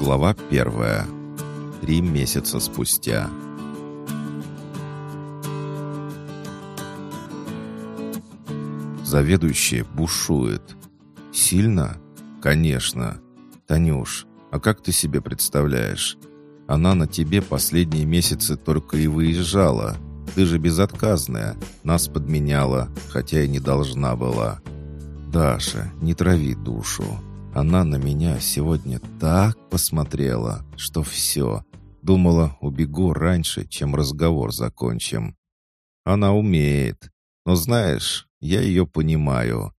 Глава первая. Три месяца спустя. Заведующая бушует. Сильно? Конечно. Танюш, а как ты себе представляешь? Она на тебе последние месяцы только и выезжала. Ты же безотказная. Нас подменяла, хотя и не должна была. Даша, не трави душу. Она на меня сегодня так посмотрела, что все. Думала, убегу раньше, чем разговор закончим. Она умеет. Но знаешь, я ее понимаю.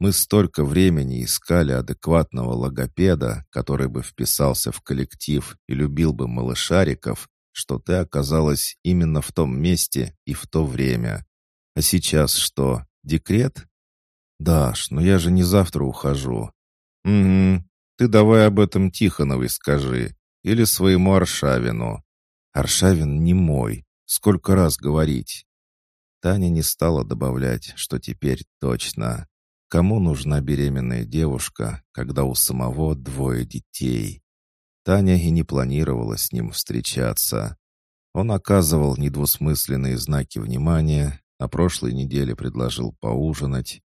Мы столько времени искали адекватного логопеда, который бы вписался в коллектив и любил бы малышариков, что ты оказалась именно в том месте и в то время. А сейчас что, декрет? Даш, но я же не завтра ухожу. Угу. Ты давай об этом Тихоновой скажи. Или своему Аршавину. Аршавин не мой. Сколько раз говорить? Таня не стала добавлять, что теперь точно. Кому нужна беременная девушка, когда у самого двое детей? Таня и не планировала с ним встречаться. Он оказывал недвусмысленные знаки внимания, на прошлой неделе предложил поужинать.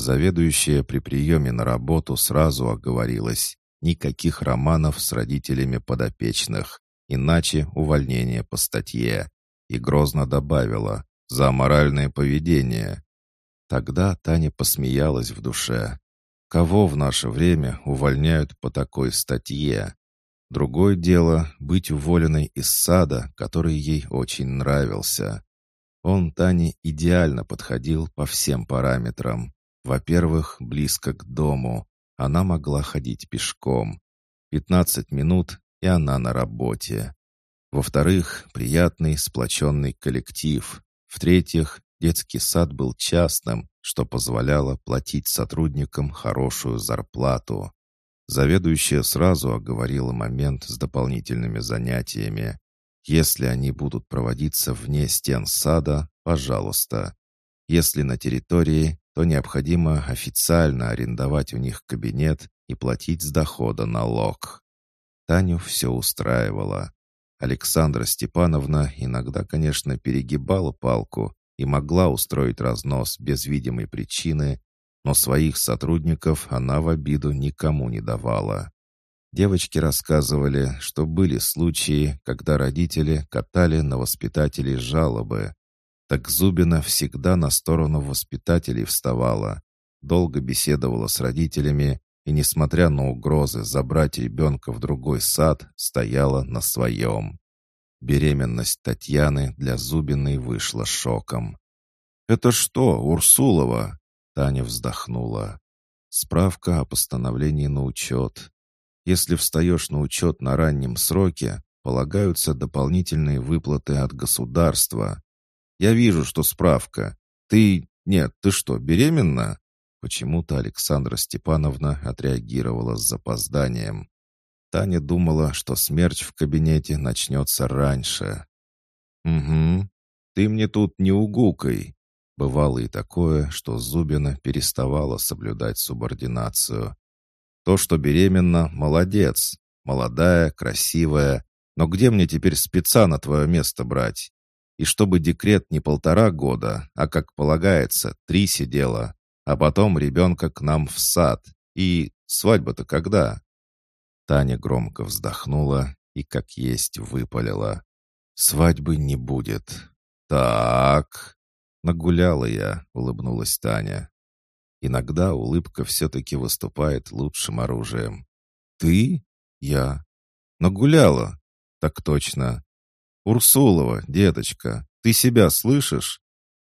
Заведующая при приеме на работу сразу оговорилась. Никаких романов с родителями подопечных, иначе увольнение по статье. И грозно добавила «за аморальное поведение». Тогда Таня посмеялась в душе. Кого в наше время увольняют по такой статье? Другое дело — быть уволенной из сада, который ей очень нравился. Он Тане идеально подходил по всем параметрам. Во-первых, близко к дому. Она могла ходить пешком. Пятнадцать минут, и она на работе. Во-вторых, приятный сплоченный коллектив. В-третьих, Детский сад был частным, что позволяло платить сотрудникам хорошую зарплату. Заведующая сразу оговорила момент с дополнительными занятиями. Если они будут проводиться вне стен сада, пожалуйста. Если на территории, то необходимо официально арендовать у них кабинет и платить с дохода налог. Таню все устраивало. Александра Степановна иногда, конечно, перегибала палку, и могла устроить разнос без видимой причины, но своих сотрудников она в обиду никому не давала. Девочки рассказывали, что были случаи, когда родители катали на воспитателей жалобы. Так Зубина всегда на сторону воспитателей вставала, долго беседовала с родителями и, несмотря на угрозы забрать ребенка в другой сад, стояла на своем. Беременность Татьяны для Зубиной вышла шоком. «Это что, Урсулова?» Таня вздохнула. «Справка о постановлении на учет. Если встаешь на учет на раннем сроке, полагаются дополнительные выплаты от государства. Я вижу, что справка. Ты... Нет, ты что, беременна?» Почему-то Александра Степановна отреагировала с запозданием. Таня думала, что смерть в кабинете начнется раньше. «Угу. Ты мне тут не угукай». Бывало и такое, что Зубина переставала соблюдать субординацию. То, что беременна, молодец. Молодая, красивая. Но где мне теперь спеца на твое место брать? И чтобы декрет не полтора года, а, как полагается, три сидела. А потом ребенка к нам в сад. И свадьба-то когда? Таня громко вздохнула и как есть выпалила. «Свадьбы не будет». «Так...» «Нагуляла я», — улыбнулась Таня. Иногда улыбка все-таки выступает лучшим оружием. «Ты?» «Я». «Нагуляла?» «Так точно». «Урсулова, деточка, ты себя слышишь?»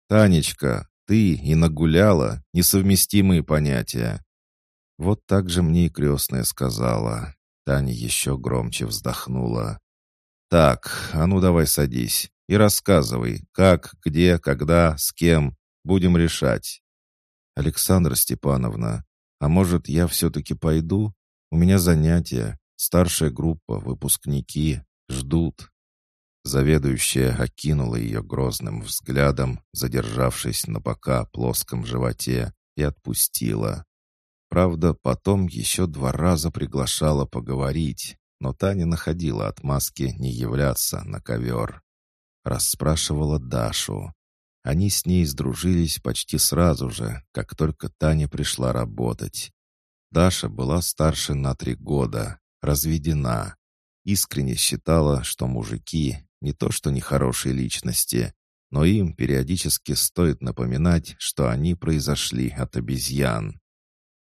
«Танечка, ты и нагуляла — несовместимые понятия». Вот так же мне и крестная сказала. Таня еще громче вздохнула. «Так, а ну давай садись и рассказывай, как, где, когда, с кем. Будем решать». «Александра Степановна, а может, я все-таки пойду? У меня занятия, старшая группа, выпускники, ждут». Заведующая окинула ее грозным взглядом, задержавшись на пока плоском животе, и отпустила. Правда, потом еще два раза приглашала поговорить, но Таня находила отмазки не являться на ковер. Расспрашивала Дашу. Они с ней сдружились почти сразу же, как только Таня пришла работать. Даша была старше на три года, разведена. Искренне считала, что мужики не то что нехорошие личности, но им периодически стоит напоминать, что они произошли от обезьян.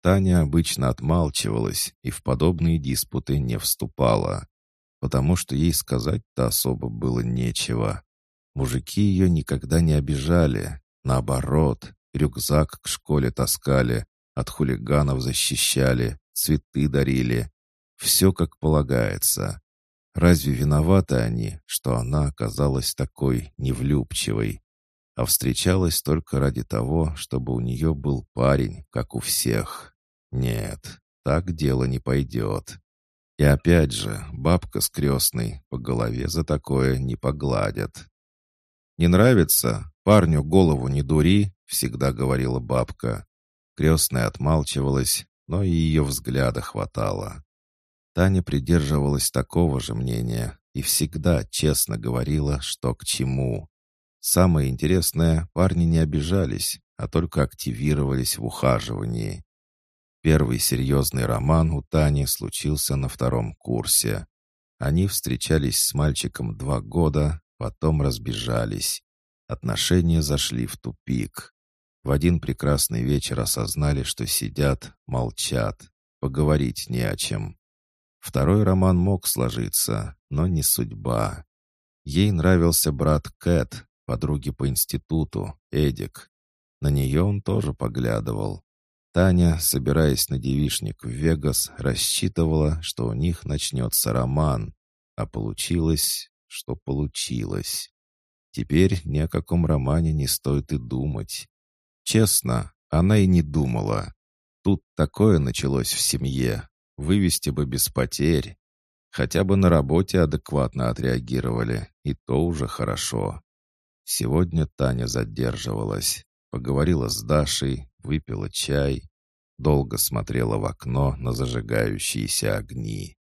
Таня обычно отмалчивалась и в подобные диспуты не вступала, потому что ей сказать-то особо было нечего. Мужики ее никогда не обижали. Наоборот, рюкзак к школе таскали, от хулиганов защищали, цветы дарили. Все как полагается. Разве виноваты они, что она оказалась такой невлюбчивой? А встречалась только ради того, чтобы у нее был парень, как у всех. Нет, так дело не пойдет. И опять же, бабка с крестной по голове за такое не погладят. «Не нравится? Парню голову не дури», — всегда говорила бабка. Крестная отмалчивалась, но и ее взгляда хватало. Таня придерживалась такого же мнения и всегда честно говорила, что к чему. Самое интересное, парни не обижались, а только активировались в ухаживании. Первый серьезный роман у Тани случился на втором курсе. Они встречались с мальчиком два года, потом разбежались. Отношения зашли в тупик. В один прекрасный вечер осознали, что сидят, молчат, поговорить не о чем. Второй роман мог сложиться, но не судьба. Ей нравился брат Кэт, подруги по институту, Эдик. На нее он тоже поглядывал. Таня, собираясь на девишник в Вегас, рассчитывала, что у них начнется роман, а получилось что получилось. Теперь ни о каком романе не стоит и думать. Честно, она и не думала. Тут такое началось в семье. Вывести бы без потерь. Хотя бы на работе адекватно отреагировали, и то уже хорошо. Сегодня Таня задерживалась. Поговорила с Дашей, выпила чай. Долго смотрела в окно на зажигающиеся огни.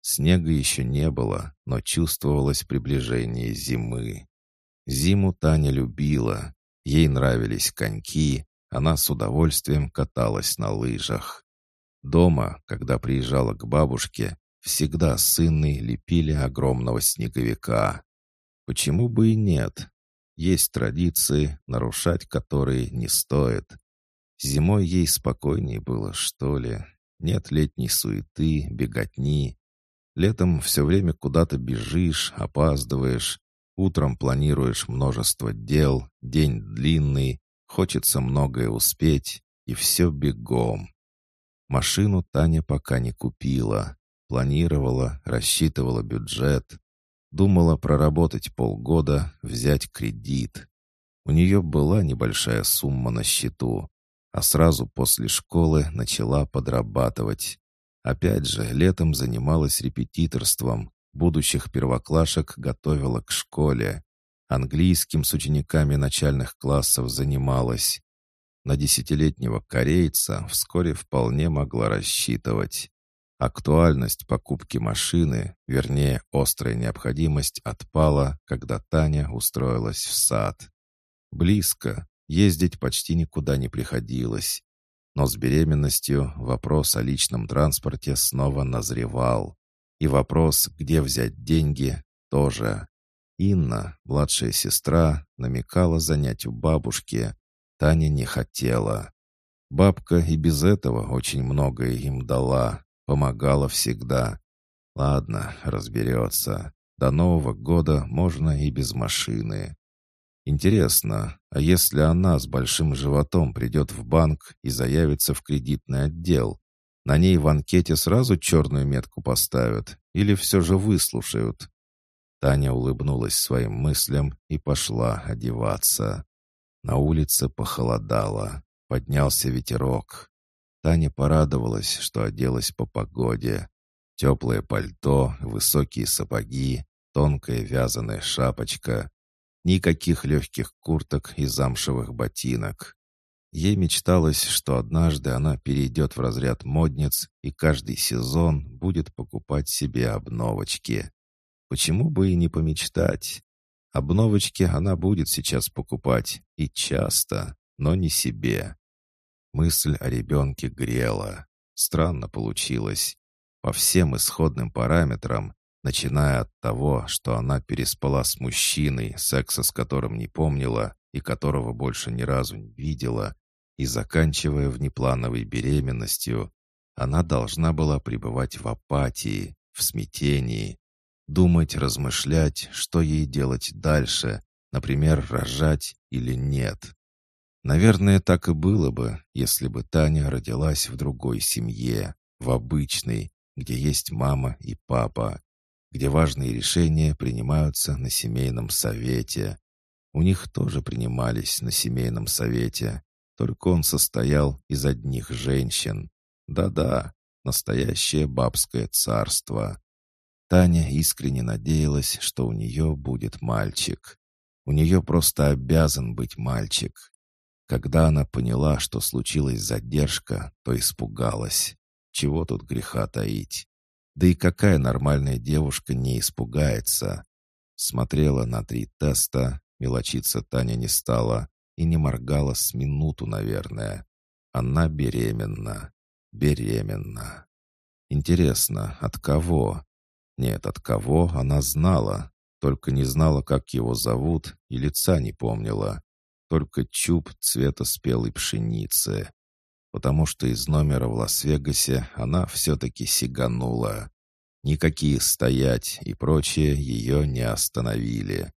Снега еще не было, но чувствовалось приближение зимы. Зиму Таня любила. Ей нравились коньки, она с удовольствием каталась на лыжах. Дома, когда приезжала к бабушке, всегда сыны лепили огромного снеговика. Почему бы и нет? Есть традиции, нарушать которые не стоит. Зимой ей спокойнее было, что ли. Нет летней суеты, беготни. Летом все время куда-то бежишь, опаздываешь. Утром планируешь множество дел, день длинный, хочется многое успеть, и все бегом. Машину Таня пока не купила. Планировала, рассчитывала бюджет. Думала проработать полгода, взять кредит. У нее была небольшая сумма на счету, а сразу после школы начала подрабатывать. Опять же, летом занималась репетиторством, будущих первоклашек готовила к школе. Английским с учениками начальных классов занималась. На десятилетнего корейца вскоре вполне могла рассчитывать. Актуальность покупки машины, вернее, острая необходимость отпала, когда Таня устроилась в сад. Близко, ездить почти никуда не приходилось. Но с беременностью вопрос о личном транспорте снова назревал. И вопрос, где взять деньги, тоже. Инна, младшая сестра, намекала занять у бабушки. Таня не хотела. Бабка и без этого очень многое им дала, помогала всегда. Ладно, разберется. До Нового года можно и без машины. Интересно, а если она с большим животом придет в банк и заявится в кредитный отдел, на ней в анкете сразу черную метку поставят или все же выслушают? Таня улыбнулась своим мыслям и пошла одеваться. На улице похолодало, поднялся ветерок. Таня порадовалась, что оделась по погоде. Теплое пальто, высокие сапоги, тонкая вязаная шапочка, Никаких легких курток и замшевых ботинок. Ей мечталось, что однажды она перейдет в разряд модниц и каждый сезон будет покупать себе обновочки. Почему бы и не помечтать? Обновочки она будет сейчас покупать, и часто, но не себе. Мысль о ребенке грела. Странно получилось. По всем исходным параметрам, начиная от того, что она переспала с мужчиной, секса с которым не помнила и которого больше ни разу не видела, и заканчивая внеплановой беременностью, она должна была пребывать в апатии, в смятении, думать, размышлять, что ей делать дальше, например, рожать или нет. Наверное, так и было бы, если бы Таня родилась в другой семье, в обычной, где есть мама и папа, где важные решения принимаются на семейном совете. У них тоже принимались на семейном совете, только он состоял из одних женщин. Да-да, настоящее бабское царство. Таня искренне надеялась, что у нее будет мальчик. У нее просто обязан быть мальчик. Когда она поняла, что случилась задержка, то испугалась. Чего тут греха таить? Да и какая нормальная девушка не испугается? Смотрела на три теста, мелочиться Таня не стала и не моргала с минуту, наверное. Она беременна. Беременна. Интересно, от кого? Нет, от кого она знала, только не знала, как его зовут и лица не помнила. Только чуб цвета спелой пшеницы потому что из номера в Лас-Вегасе она все-таки сиганула. Никакие стоять и прочее ее не остановили.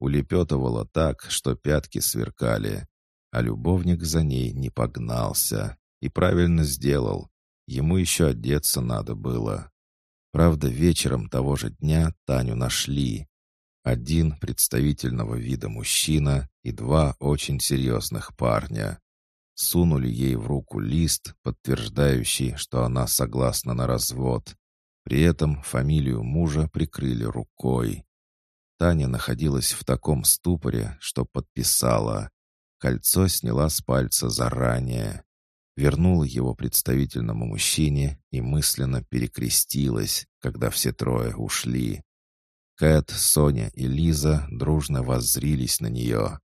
Улепетывала так, что пятки сверкали, а любовник за ней не погнался. И правильно сделал. Ему еще одеться надо было. Правда, вечером того же дня Таню нашли. Один представительного вида мужчина и два очень серьезных парня сунули ей в руку лист, подтверждающий, что она согласна на развод. При этом фамилию мужа прикрыли рукой. Таня находилась в таком ступоре, что подписала. Кольцо сняла с пальца заранее. Вернула его представительному мужчине и мысленно перекрестилась, когда все трое ушли. Кэт, Соня и Лиза дружно воззрились на нее.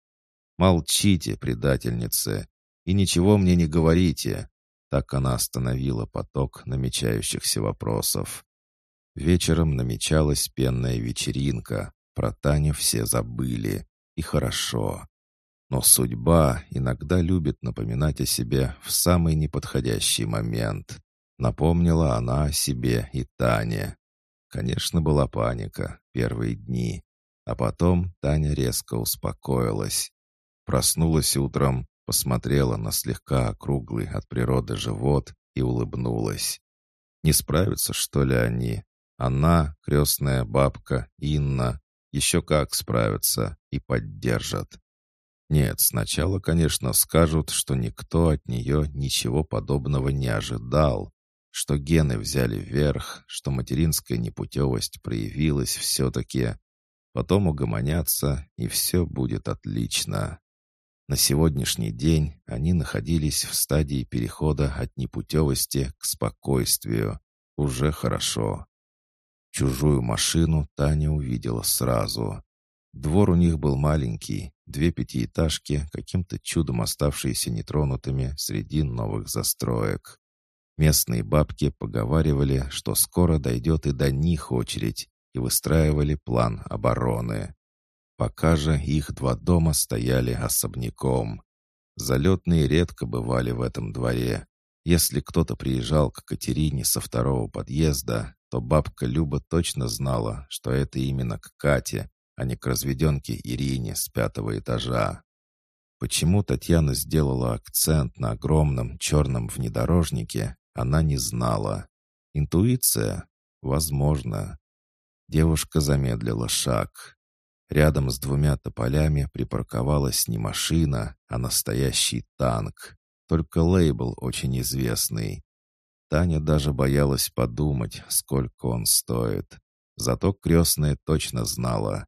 «Молчите, предательницы! И ничего мне не говорите». Так она остановила поток намечающихся вопросов. Вечером намечалась пенная вечеринка. Про Таню все забыли. И хорошо. Но судьба иногда любит напоминать о себе в самый неподходящий момент. Напомнила она о себе и Тане. Конечно, была паника первые дни. А потом Таня резко успокоилась. Проснулась утром, посмотрела на слегка округлый от природы живот и улыбнулась. Не справятся, что ли, они? Она, крестная бабка, Инна, еще как справятся и поддержат. Нет, сначала, конечно, скажут, что никто от нее ничего подобного не ожидал, что гены взяли вверх, что материнская непутевость проявилась все-таки. Потом угомонятся, и все будет отлично. На сегодняшний день они находились в стадии перехода от непутевости к спокойствию. Уже хорошо. Чужую машину Таня увидела сразу. Двор у них был маленький, две пятиэтажки, каким-то чудом оставшиеся нетронутыми среди новых застроек. Местные бабки поговаривали, что скоро дойдет и до них очередь, и выстраивали план обороны. Пока же их два дома стояли особняком. Залетные редко бывали в этом дворе. Если кто-то приезжал к Катерине со второго подъезда, то бабка Люба точно знала, что это именно к Кате, а не к разведенке Ирине с пятого этажа. Почему Татьяна сделала акцент на огромном черном внедорожнике, она не знала. Интуиция? Возможно. Девушка замедлила шаг. Рядом с двумя тополями припарковалась не машина, а настоящий танк. Только лейбл очень известный. Таня даже боялась подумать, сколько он стоит. Зато крестная точно знала.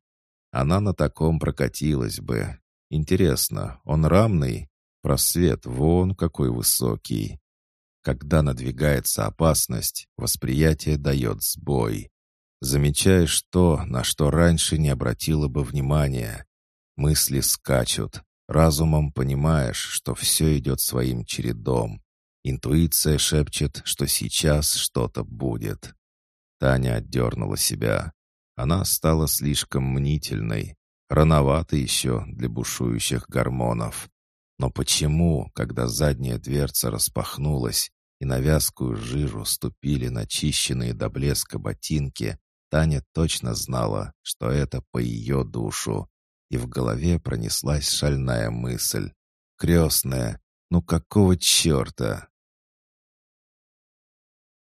Она на таком прокатилась бы. Интересно, он рамный? Просвет вон какой высокий. Когда надвигается опасность, восприятие дает сбой. Замечаешь то, на что раньше не обратила бы внимания. Мысли скачут. Разумом понимаешь, что все идет своим чередом. Интуиция шепчет, что сейчас что-то будет. Таня отдернула себя. Она стала слишком мнительной. Рановато еще для бушующих гормонов. Но почему, когда задняя дверца распахнулась и на вязкую жижу ступили начищенные до блеска ботинки, Таня точно знала, что это по ее душу. И в голове пронеслась шальная мысль. «Крестная, ну какого черта?»